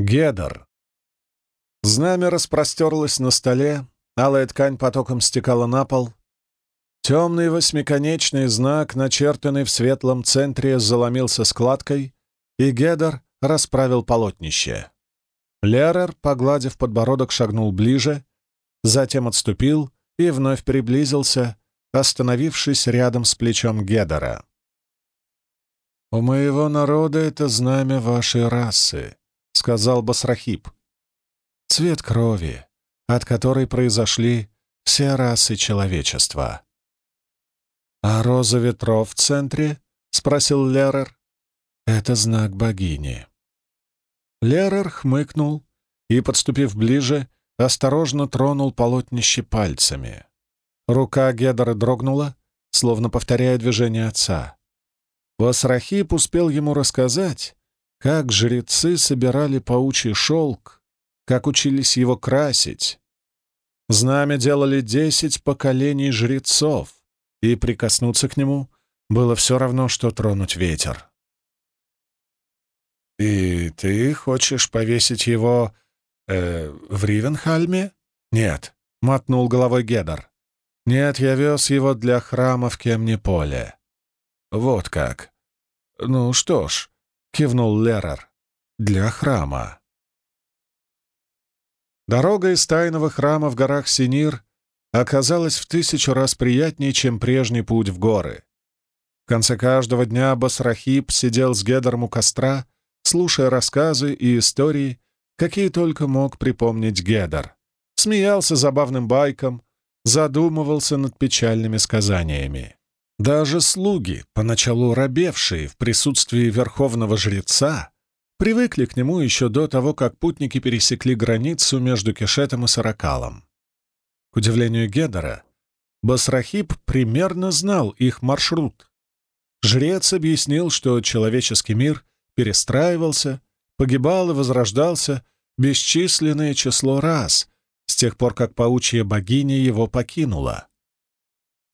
Гедер. Знамя распростерлось на столе, алая ткань потоком стекала на пол. Темный восьмиконечный знак, начертанный в светлом центре, заломился складкой, и Гедер расправил полотнище. Лерер, погладив подбородок, шагнул ближе, затем отступил и вновь приблизился, остановившись рядом с плечом Гедера. «У моего народа это знамя вашей расы», — сказал Басрахип. «Цвет крови, от которой произошли все расы человечества». «А роза ветров в центре?» — спросил Лерер. «Это знак богини». Лерер хмыкнул и, подступив ближе, осторожно тронул полотнище пальцами. Рука Гедора дрогнула, словно повторяя движение отца. Басрахип успел ему рассказать, как жрецы собирали паучий шелк, как учились его красить. Знамя делали десять поколений жрецов, и прикоснуться к нему было все равно, что тронуть ветер. «И ты хочешь повесить его э, в Ривенхальме?» «Нет», — мотнул головой Гедор. «Нет, я вез его для храма в Кемне-Поле». «Вот как». «Ну что ж», — кивнул Лерер, — «для храма». Дорога из тайного храма в горах Синир оказалась в тысячу раз приятнее, чем прежний путь в горы. В конце каждого дня Басрахип сидел с Гедором у костра — слушая рассказы и истории, какие только мог припомнить Гедер. Смеялся забавным байком, задумывался над печальными сказаниями. Даже слуги, поначалу робевшие в присутствии верховного жреца, привыкли к нему еще до того, как путники пересекли границу между Кешетом и Саракалом. К удивлению Гедера, Басрахип примерно знал их маршрут. Жрец объяснил, что человеческий мир перестраивался, погибал и возрождался бесчисленное число раз с тех пор, как паучья богиня его покинула.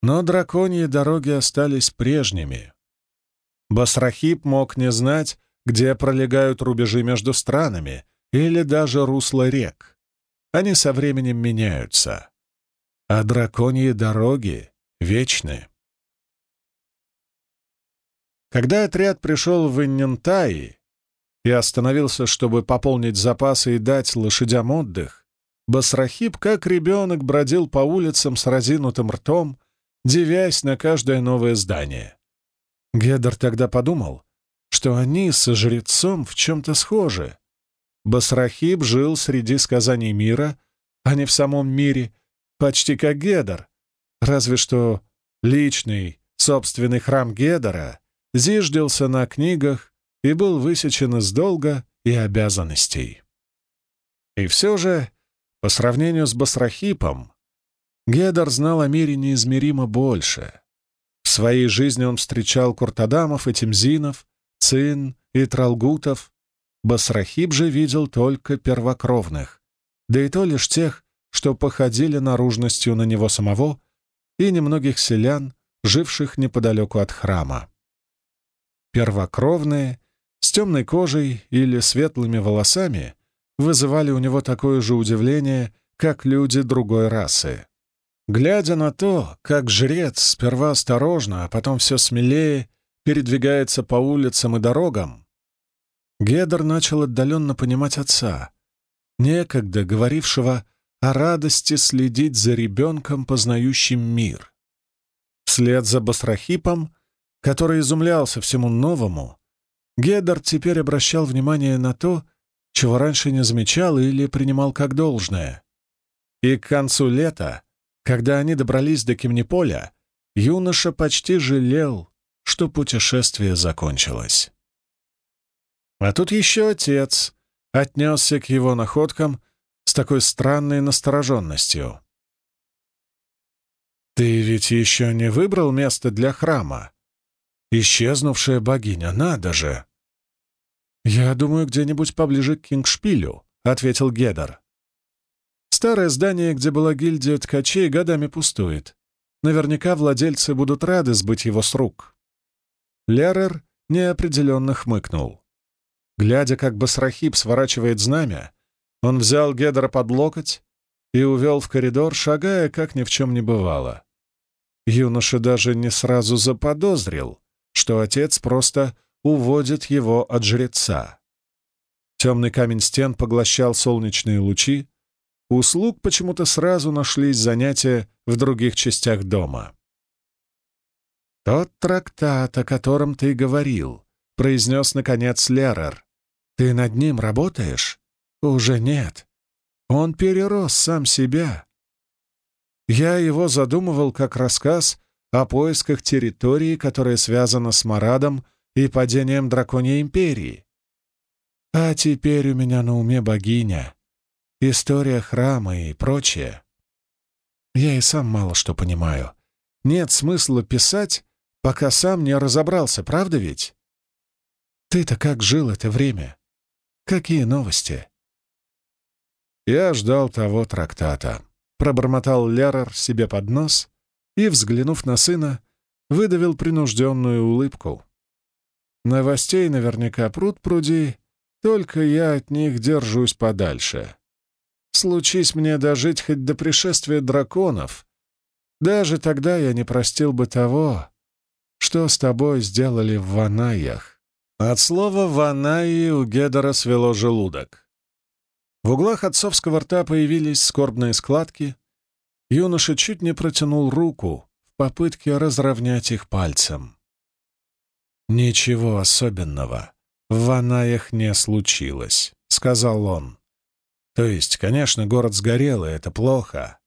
Но драконьи дороги остались прежними. Басрахип мог не знать, где пролегают рубежи между странами или даже русла рек. Они со временем меняются. А драконьи дороги вечны. Когда отряд пришел в Иннентаи и остановился, чтобы пополнить запасы и дать лошадям отдых, Басрахиб, как ребенок, бродил по улицам с разинутым ртом, девясь на каждое новое здание. Гедер тогда подумал, что они со жрецом в чем-то схожи. Басрахиб жил среди сказаний мира, а не в самом мире, почти как Гедер, разве что личный, собственный храм Гедера зиждился на книгах и был высечен из долга и обязанностей. И все же, по сравнению с Басрахипом, Гедор знал о мире неизмеримо больше. В своей жизни он встречал Куртадамов и Тимзинов, Цин и Тралгутов. Басрахип же видел только первокровных, да и то лишь тех, что походили наружностью на него самого и немногих селян, живших неподалеку от храма первокровные, с темной кожей или светлыми волосами, вызывали у него такое же удивление, как люди другой расы. Глядя на то, как жрец сперва осторожно, а потом все смелее передвигается по улицам и дорогам, Гедер начал отдаленно понимать отца, некогда говорившего о радости следить за ребенком, познающим мир. Вслед за Басрахипом который изумлялся всему новому, Геддар теперь обращал внимание на то, чего раньше не замечал или принимал как должное. И к концу лета, когда они добрались до Кемниполя, юноша почти жалел, что путешествие закончилось. А тут еще отец отнесся к его находкам с такой странной настороженностью. «Ты ведь еще не выбрал место для храма?» Исчезнувшая богиня, надо же!» «Я думаю, где-нибудь поближе к Кингшпилю», — ответил Гедер. «Старое здание, где была гильдия ткачей, годами пустует. Наверняка владельцы будут рады сбыть его с рук». Лерер неопределенно хмыкнул. Глядя, как Басрахиб сворачивает знамя, он взял Гедра под локоть и увел в коридор, шагая, как ни в чем не бывало. Юноша даже не сразу заподозрил, что отец просто уводит его от жреца. Темный камень стен поглощал солнечные лучи, у слуг почему-то сразу нашлись занятия в других частях дома. «Тот трактат, о котором ты говорил», — произнес, наконец, Лерер. «Ты над ним работаешь?» «Уже нет. Он перерос сам себя. Я его задумывал как рассказ о поисках территории, которая связана с Марадом и падением Драконьей Империи. А теперь у меня на уме богиня, история храма и прочее. Я и сам мало что понимаю. Нет смысла писать, пока сам не разобрался, правда ведь? Ты-то как жил это время? Какие новости? Я ждал того трактата. Пробормотал Лерер себе под нос и, взглянув на сына, выдавил принужденную улыбку. Новостей наверняка пруд пруди, только я от них держусь подальше. Случись мне дожить хоть до пришествия драконов, даже тогда я не простил бы того, что с тобой сделали в Ванаях. От слова «Ванаи» у Гедора свело желудок. В углах отцовского рта появились скорбные складки. Юноша чуть не протянул руку в попытке разровнять их пальцем. Ничего особенного в Ванаях не случилось», — сказал он. «То есть, конечно, город сгорел, и это плохо.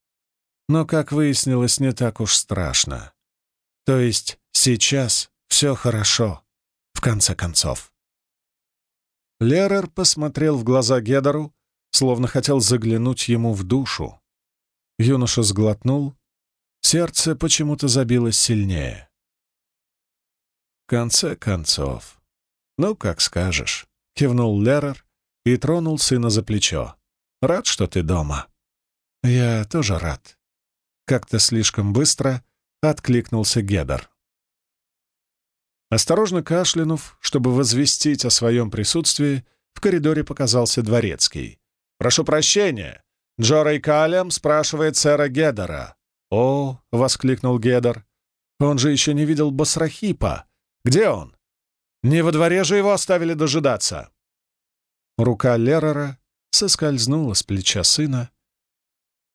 Но, как выяснилось, не так уж страшно. То есть сейчас все хорошо, в конце концов». Лерер посмотрел в глаза Гедору, словно хотел заглянуть ему в душу. Юноша сглотнул, сердце почему-то забилось сильнее. В конце концов, «Ну, как скажешь», — кивнул Лерер и тронул сына за плечо. «Рад, что ты дома». «Я тоже рад». Как-то слишком быстро откликнулся Гедер. Осторожно кашлянув, чтобы возвестить о своем присутствии, в коридоре показался дворецкий. «Прошу прощения, Джорей Калем спрашивает сэра Гедера». «О!» — воскликнул Гедер. «Он же еще не видел Басрахипа. Где он?» Не во дворе же его оставили дожидаться!» Рука Лерера соскользнула с плеча сына,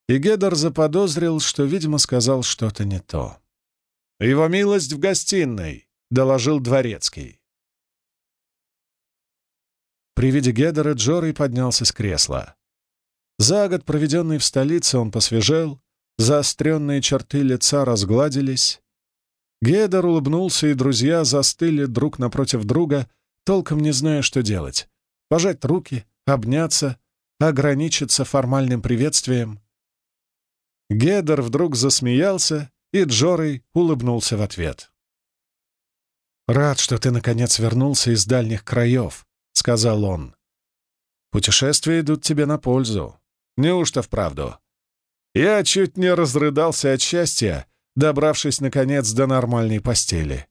и Гедор заподозрил, что, видимо, сказал что-то не то. «Его милость в гостиной», — доложил дворецкий. При виде Гедора Джорой поднялся с кресла. За год, проведенный в столице, он посвежел, заостренные черты лица разгладились, Гедер улыбнулся, и друзья застыли друг напротив друга, толком не зная, что делать. Пожать руки, обняться, ограничиться формальным приветствием. Гедер вдруг засмеялся, и Джорой улыбнулся в ответ. «Рад, что ты, наконец, вернулся из дальних краев», — сказал он. «Путешествия идут тебе на пользу. Неужто вправду?» Я чуть не разрыдался от счастья, добравшись, наконец, до нормальной постели.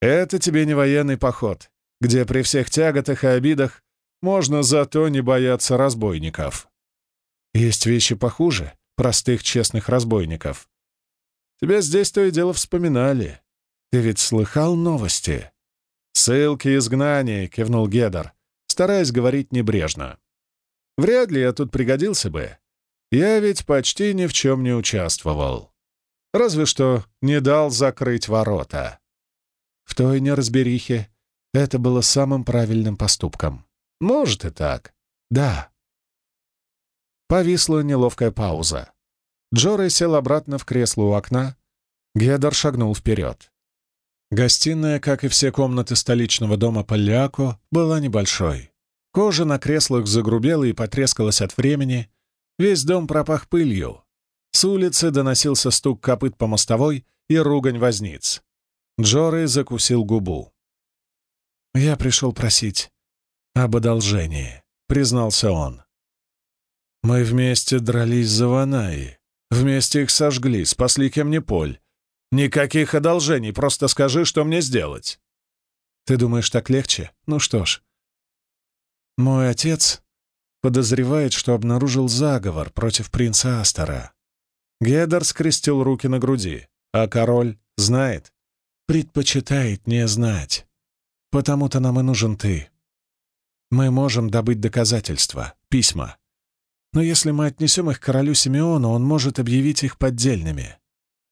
Это тебе не военный поход, где при всех тяготах и обидах можно зато не бояться разбойников. Есть вещи похуже простых честных разбойников. Тебя здесь то и дело вспоминали. Ты ведь слыхал новости? «Ссылки изгнания», — кивнул Гедер, стараясь говорить небрежно. «Вряд ли я тут пригодился бы. Я ведь почти ни в чем не участвовал. Разве что не дал закрыть ворота. В той неразберихе это было самым правильным поступком. Может и так. Да. Повисла неловкая пауза. Джорой сел обратно в кресло у окна. Гедор шагнул вперед. Гостиная, как и все комнаты столичного дома Поляко, была небольшой. Кожа на креслах загрубела и потрескалась от времени. Весь дом пропах пылью. С улицы доносился стук копыт по мостовой и ругань возниц. Джоры закусил губу. «Я пришел просить об одолжении», — признался он. «Мы вместе дрались за Ванаи. Вместе их сожгли, спасли Кемниполь. Никаких одолжений, просто скажи, что мне сделать». «Ты думаешь, так легче? Ну что ж, Мой отец подозревает, что обнаружил заговор против принца Астора. Гедер скрестил руки на груди, а король знает, предпочитает не знать. Потому-то нам и нужен ты. Мы можем добыть доказательства, письма. Но если мы отнесем их королю Симеону, он может объявить их поддельными.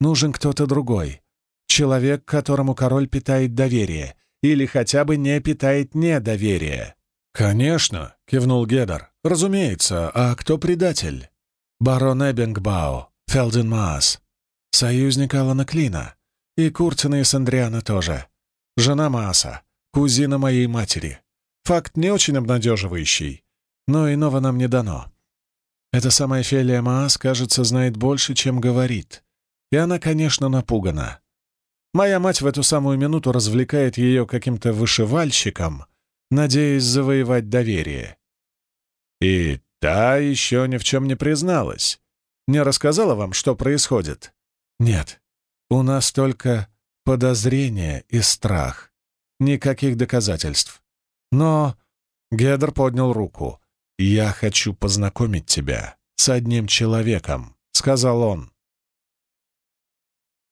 Нужен кто-то другой. Человек, которому король питает доверие, или хотя бы не питает недоверие. «Конечно», — кивнул Гедер. «Разумеется. А кто предатель?» «Барон Эббингбау, Фелден Маас, союзник Алана Клина. И Куртина и Сандриана тоже. Жена Мааса, кузина моей матери. Факт не очень обнадеживающий, но иного нам не дано. Эта самая Фелия Маас, кажется, знает больше, чем говорит. И она, конечно, напугана. Моя мать в эту самую минуту развлекает ее каким-то вышивальщиком, надеясь завоевать доверие. И та еще ни в чем не призналась. Не рассказала вам, что происходит? Нет. У нас только подозрение и страх. Никаких доказательств. Но... Гедер поднял руку. «Я хочу познакомить тебя с одним человеком», — сказал он.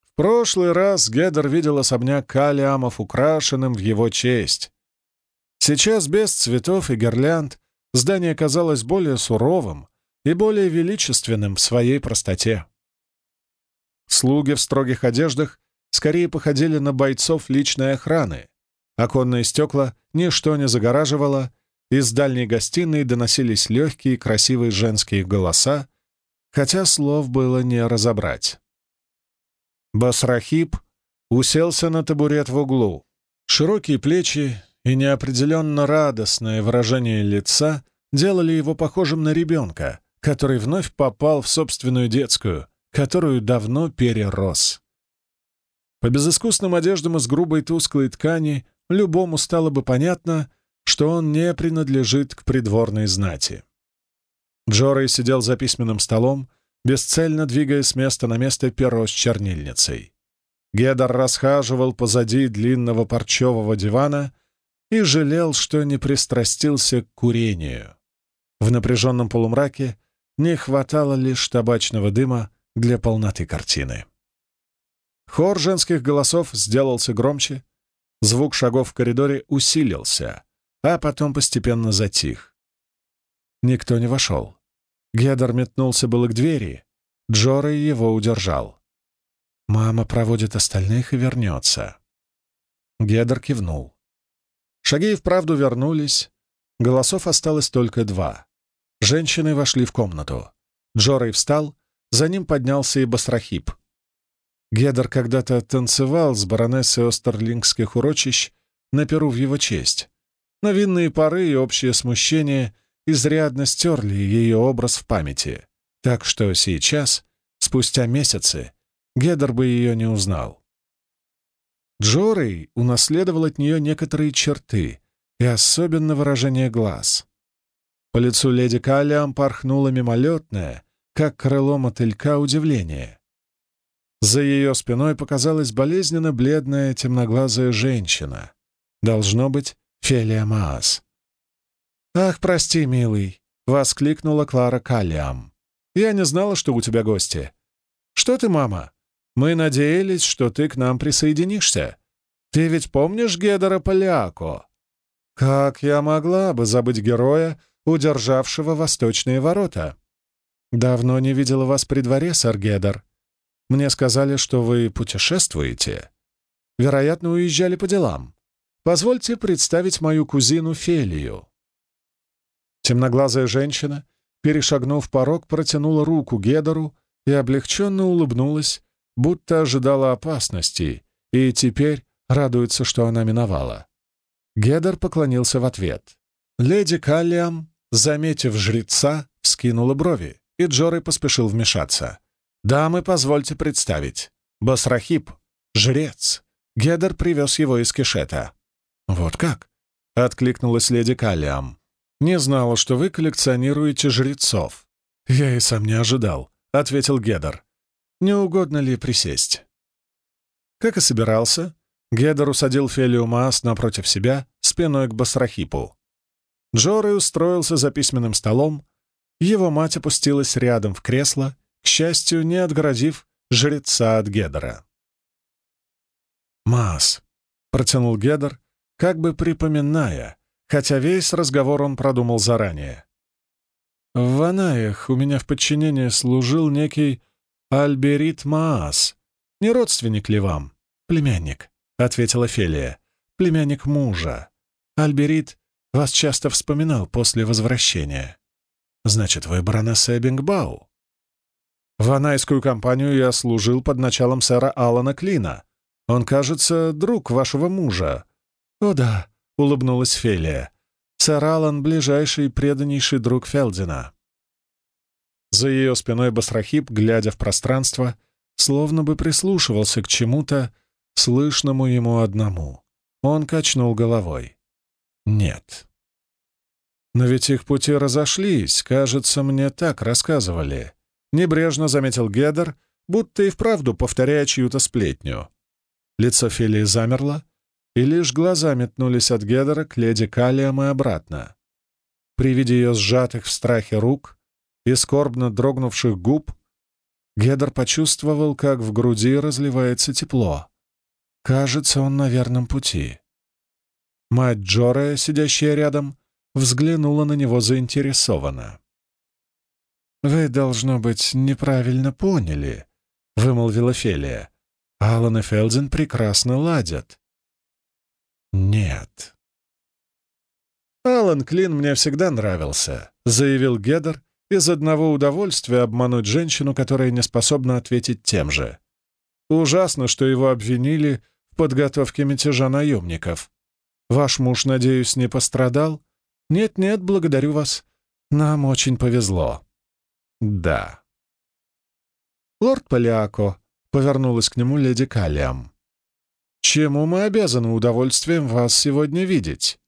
В прошлый раз Гедер видел особняк Калиамов украшенным в его честь. Сейчас без цветов и гирлянд здание казалось более суровым и более величественным в своей простоте. Слуги в строгих одеждах скорее походили на бойцов личной охраны. Оконные стекла ничто не загораживало, из дальней гостиной доносились легкие красивые женские голоса, хотя слов было не разобрать. Басрахиб уселся на табурет в углу. Широкие плечи и неопределенно радостное выражение лица делали его похожим на ребенка, который вновь попал в собственную детскую, которую давно перерос. По безыскусным одеждам из грубой тусклой ткани любому стало бы понятно, что он не принадлежит к придворной знати. Джорой сидел за письменным столом, бесцельно двигая с места на место перо с чернильницей. Гедар расхаживал позади длинного парчевого дивана и жалел, что не пристрастился к курению. В напряженном полумраке не хватало лишь табачного дыма для полноты картины. Хор женских голосов сделался громче, звук шагов в коридоре усилился, а потом постепенно затих. Никто не вошел. Гедор метнулся было к двери. Джорой его удержал. «Мама проводит остальных и вернется». Гедор кивнул. Шаги и вправду вернулись. Голосов осталось только два. Женщины вошли в комнату. Джорой встал, за ним поднялся и Басрахип. Гедор когда-то танцевал с баронессой Остерлингских урочищ на перу в его честь но винные пары и общее смущение изрядно стерли ее образ в памяти, так что сейчас, спустя месяцы, Гедер бы ее не узнал. Джорей унаследовал от нее некоторые черты и особенно выражение глаз. По лицу леди Каллиам порхнуло мимолетное, как крыло мотылька, удивление. За ее спиной показалась болезненно бледная темноглазая женщина. Должно быть, Фелия Маас. «Ах, прости, милый!» — воскликнула Клара Каллиам. «Я не знала, что у тебя гости. Что ты, мама? Мы надеялись, что ты к нам присоединишься. Ты ведь помнишь Гедора Поляко? Как я могла бы забыть героя, удержавшего восточные ворота? Давно не видела вас при дворе, сэр Гедор. Мне сказали, что вы путешествуете. Вероятно, уезжали по делам. Позвольте представить мою кузину Фелию». Темноглазая женщина, перешагнув порог, протянула руку Гедору и облегченно улыбнулась, будто ожидала опасности, и теперь радуется, что она миновала. Гедор поклонился в ответ. Леди Каллиам, заметив жреца, вскинула брови, и Джорой поспешил вмешаться. «Дамы, позвольте представить. Басрахип, жрец. Гедор привез его из Кишета». «Вот как?» — откликнулась леди Каллиам. «Не знала, что вы коллекционируете жрецов». «Я и сам не ожидал», — ответил Гедер. «Не угодно ли присесть?» Как и собирался, Гедер усадил Фелию Маас напротив себя, спиной к Басрахипу. Джоры устроился за письменным столом, его мать опустилась рядом в кресло, к счастью, не отгородив жреца от Гедера. «Мас», — протянул Гедер, как бы припоминая, хотя весь разговор он продумал заранее. «В Ванаях у меня в подчинении служил некий Альберит Маас. Не родственник ли вам?» «Племянник», — ответила Фелия. «Племянник мужа. Альберит вас часто вспоминал после возвращения. Значит, вы баронесса Эббингбау?» В Анайскую компанию я служил под началом сэра Алана Клина. Он, кажется, друг вашего мужа. О да, улыбнулась Фелия. Сэр Алан — ближайший преданнейший друг Фелдина. За ее спиной Басрахип, глядя в пространство, словно бы прислушивался к чему-то, слышному ему одному. Он качнул головой. «Нет». «Но ведь их пути разошлись, кажется, мне так рассказывали. Небрежно заметил Гедер, будто и вправду повторяя чью-то сплетню. Лицо Фелии замерло, и лишь глаза метнулись от Гедера к леди Калиам и обратно. При виде ее сжатых в страхе рук и скорбно дрогнувших губ Гедер почувствовал, как в груди разливается тепло. Кажется, он на верном пути. Мать Джоре, сидящая рядом, взглянула на него заинтересованно. «Вы, должно быть, неправильно поняли», — вымолвила Фелия. «Аллан и Фелден прекрасно ладят». «Нет». «Аллан Клин мне всегда нравился», — заявил Гедер, из одного удовольствия обмануть женщину, которая не способна ответить тем же. «Ужасно, что его обвинили в подготовке мятежа наемников. Ваш муж, надеюсь, не пострадал? Нет-нет, благодарю вас. Нам очень повезло». «Да». «Лорд Поляко», — повернулась к нему леди Каллиам. «Чему мы обязаны удовольствием вас сегодня видеть?»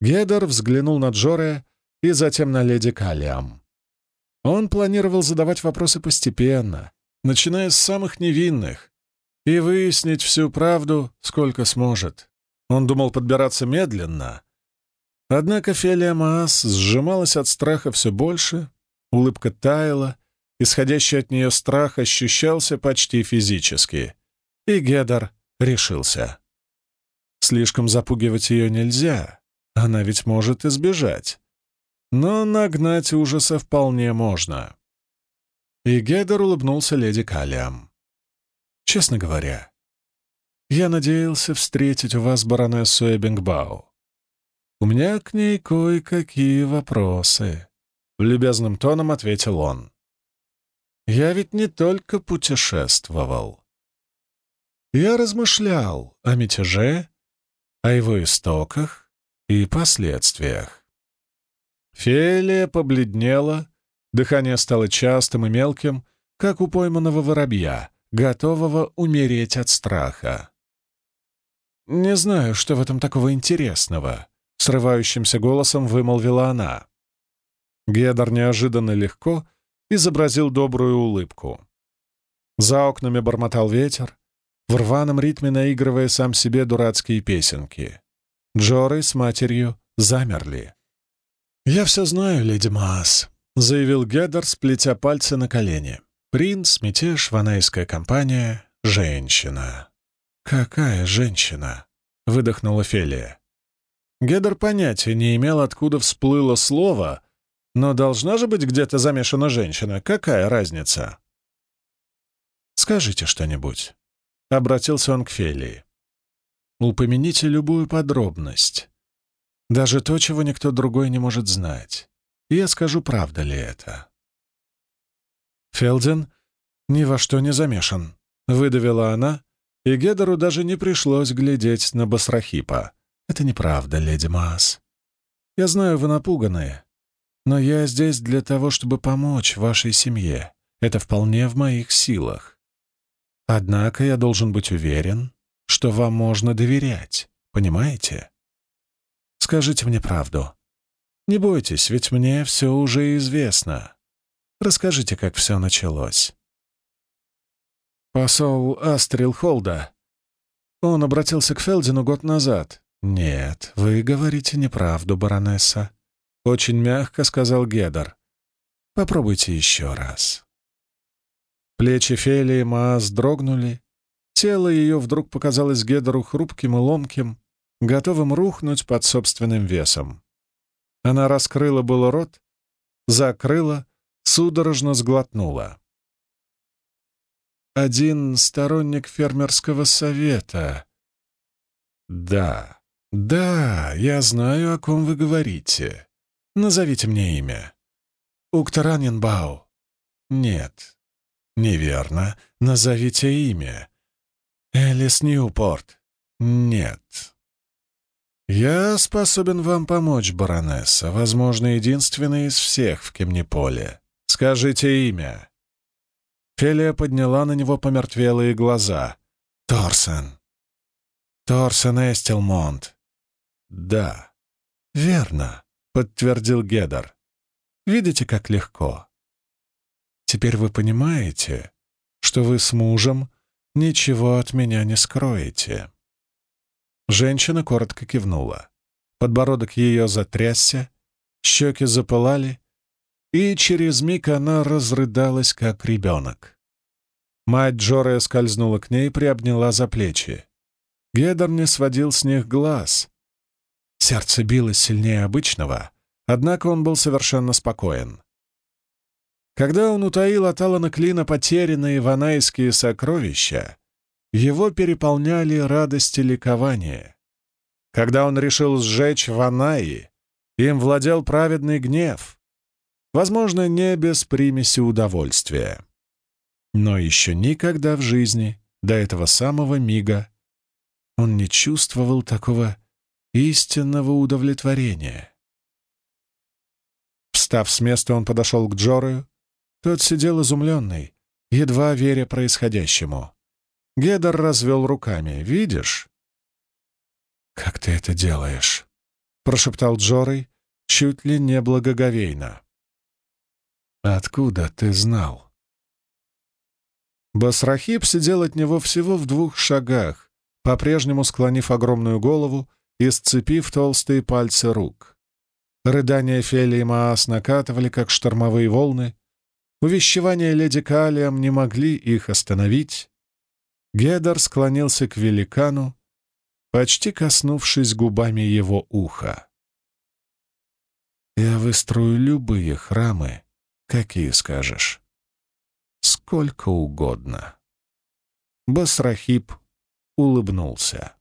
Гедер взглянул на Джоре и затем на леди Каллиам. Он планировал задавать вопросы постепенно, начиная с самых невинных, и выяснить всю правду, сколько сможет. Он думал подбираться медленно. Однако Фелия Маас сжималась от страха все больше Улыбка таяла, исходящий от нее страх ощущался почти физически. И Гедар решился. Слишком запугивать ее нельзя, она ведь может избежать. Но нагнать ужаса вполне можно. И Гедер улыбнулся леди Калиам. «Честно говоря, я надеялся встретить у вас баронессу Эббингбау. У меня к ней кое-какие вопросы». Любезным тоном ответил он. «Я ведь не только путешествовал. Я размышлял о мятеже, о его истоках и последствиях. Фелия побледнела, дыхание стало частым и мелким, как у пойманного воробья, готового умереть от страха. «Не знаю, что в этом такого интересного», — срывающимся голосом вымолвила она. Гедор неожиданно легко изобразил добрую улыбку. За окнами бормотал ветер, в рваном ритме наигрывая сам себе дурацкие песенки. Джоры с матерью замерли. «Я все знаю, леди Маас», — заявил Гедор, сплетя пальцы на колени. «Принц, мятеж, ванайская компания, женщина». «Какая женщина?» — выдохнула Фелия. Гедор понятия не имел, откуда всплыло слово, но должна же быть где-то замешана женщина. Какая разница? «Скажите что-нибудь», — обратился он к Фелии. «Упомяните любую подробность. Даже то, чего никто другой не может знать. И я скажу, правда ли это». Фелден ни во что не замешан, — выдавила она, и Гедеру даже не пришлось глядеть на Басрахипа. «Это неправда, леди Маас. Я знаю, вы напуганные, но я здесь для того, чтобы помочь вашей семье. Это вполне в моих силах. Однако я должен быть уверен, что вам можно доверять, понимаете? Скажите мне правду. Не бойтесь, ведь мне все уже известно. Расскажите, как все началось. Посол Астрил Холда. Он обратился к Фелдину год назад «Нет, вы говорите неправду, баронесса», — очень мягко сказал Гедер. «Попробуйте еще раз». Плечи Фелии Маас дрогнули, тело ее вдруг показалось Гедеру хрупким и ломким, готовым рухнуть под собственным весом. Она раскрыла было рот, закрыла, судорожно сглотнула. «Один сторонник фермерского совета». «Да, да, я знаю, о ком вы говорите. Назовите мне имя». «Уктараненбау». «Нет, неверно. Назовите имя». «Элис Ньюпорт». «Нет». «Я способен вам помочь, баронесса, возможно, единственный из всех в Кемниполе. Скажите имя». Фелия подняла на него помертвелые глаза. «Торсен». «Торсен Эстелмонт». «Да». «Верно», — подтвердил Гедер. «Видите, как легко. Теперь вы понимаете, что вы с мужем ничего от меня не скроете». Женщина коротко кивнула. Подбородок ее затрясся, щеки запылали, и через миг она разрыдалась, как ребенок. Мать Джорая скользнула к ней и приобняла за плечи. Гедер не сводил с них глаз. Сердце билось сильнее обычного, однако он был совершенно спокоен. Когда он утаил от Алана Клина потерянные ванайские сокровища, его переполняли радость и ликование. Когда он решил сжечь Ванаи, им владел праведный гнев, возможно, не без примеси удовольствия. Но еще никогда в жизни, до этого самого мига, он не чувствовал такого истинного удовлетворения. Встав с места, он подошел к Джорою. Тот сидел изумленный, едва веря происходящему. Гедер развел руками. «Видишь?» «Как ты это делаешь?» — прошептал Джорой, чуть ли не благоговейно. «Откуда ты знал?» Басрахиб сидел от него всего в двух шагах, по-прежнему склонив огромную голову и сцепив толстые пальцы рук. Рыдания Фели и Маас накатывали, как штормовые волны. Увещевания леди Калиам не могли их остановить, Гедер склонился к великану, почти коснувшись губами его уха. «Я выстрою любые храмы, какие скажешь. Сколько угодно». Басрахип улыбнулся.